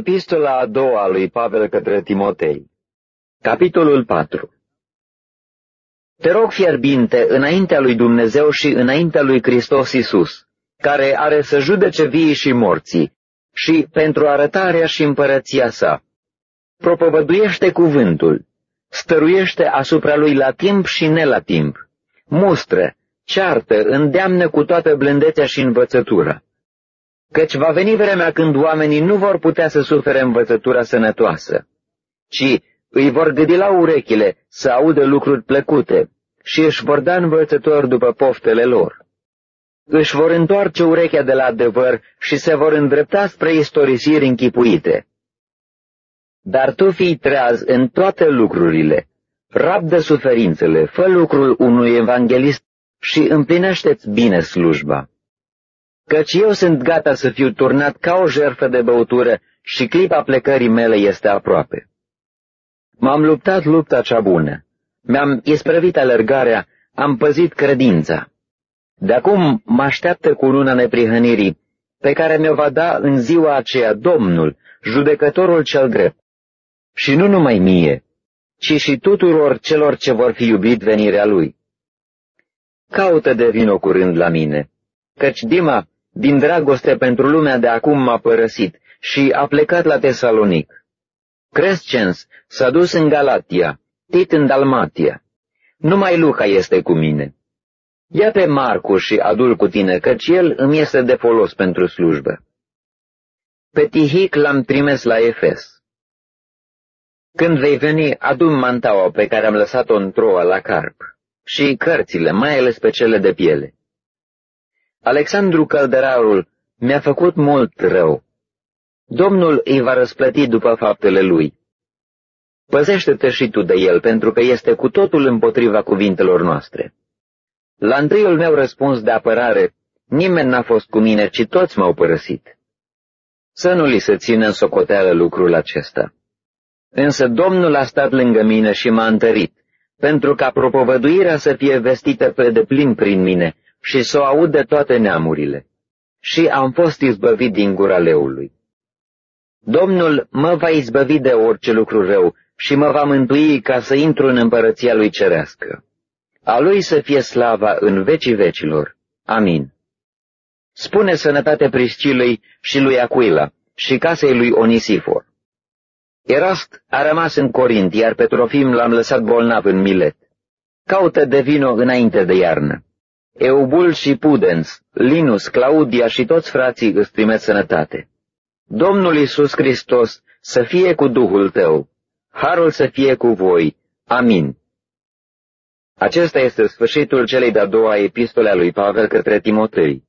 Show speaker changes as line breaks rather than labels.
Epistola a doua lui Pavel către Timotei. Capitolul 4 Te rog fierbinte înaintea lui Dumnezeu și înaintea lui Hristos Isus, care are să judece vii și morții, și pentru arătarea și împărăția sa. Propovăduiește cuvântul, stăruiește asupra lui la timp și ne la timp, mustră, ceartă, îndeamnă cu toată blândețea și învățătura căci va veni vremea când oamenii nu vor putea să sufere învățătura sănătoasă, ci îi vor gâdi la urechile să audă lucruri plăcute și își vor da învățători după poftele lor. Își vor întoarce urechea de la adevăr și se vor îndrepta spre istorisiri închipuite. Dar tu fii treaz în toate lucrurile, rabdă suferințele, fă lucrul unui evanghelist și împlinește-ți bine slujba căci eu sunt gata să fiu turnat ca o jertfă de băutură și clipa plecării mele este aproape. M-am luptat lupta cea bună, mi-am isprăvit alergarea, am păzit credința. De acum mă așteaptă cu luna neprihănirii, pe care mi-o va da în ziua aceea Domnul, judecătorul cel drept. Și nu numai mie, ci și tuturor celor ce vor fi iubit venirea lui. Caută de vino curând la mine, căci Dima, din dragoste pentru lumea de acum m-a părăsit și a plecat la Tesalonic. Crescens s-a dus în Galatia, Tit în Dalmatia. Numai Luca este cu mine. Ia pe Marcu și adul cu tine, căci el îmi este de folos pentru slujbă. Pe Tihic l-am trimis la Efes. Când vei veni, adu mantaua pe care am lăsat-o în troa la carp și cărțile, mai ales pe cele de piele. Alexandru Călderarul mi-a făcut mult rău. Domnul îi va răsplăti după faptele lui. Păzește-te și tu de el, pentru că este cu totul împotriva cuvintelor noastre. La întâiul meu răspuns de apărare, nimeni n-a fost cu mine, ci toți m-au părăsit. Să nu li se țină în socoteală lucrul acesta. Însă Domnul a stat lângă mine și m-a întărit, pentru ca propovăduirea să fie vestită pe deplin prin mine, și să o aud de toate neamurile. Și am fost izbăvit din gura leului. Domnul mă va izbăvi de orice lucru rău și mă va mântui ca să intru în împărăția lui cerească. A lui să fie slava în vecii vecilor. Amin. Spune sănătate Priscilei și lui Aquila și casei lui Onisifor. Erast a rămas în Corint, iar pe Trofim l-am lăsat bolnav în Milet. Caută de vino înainte de iarnă. Eubul și Pudens, Linus, Claudia și toți frații îți primeți sănătate. Domnul Iisus Hristos să fie cu Duhul tău, harul să fie cu voi. Amin. Acesta este sfârșitul celei de-a doua epistole a lui Pavel către Timotei.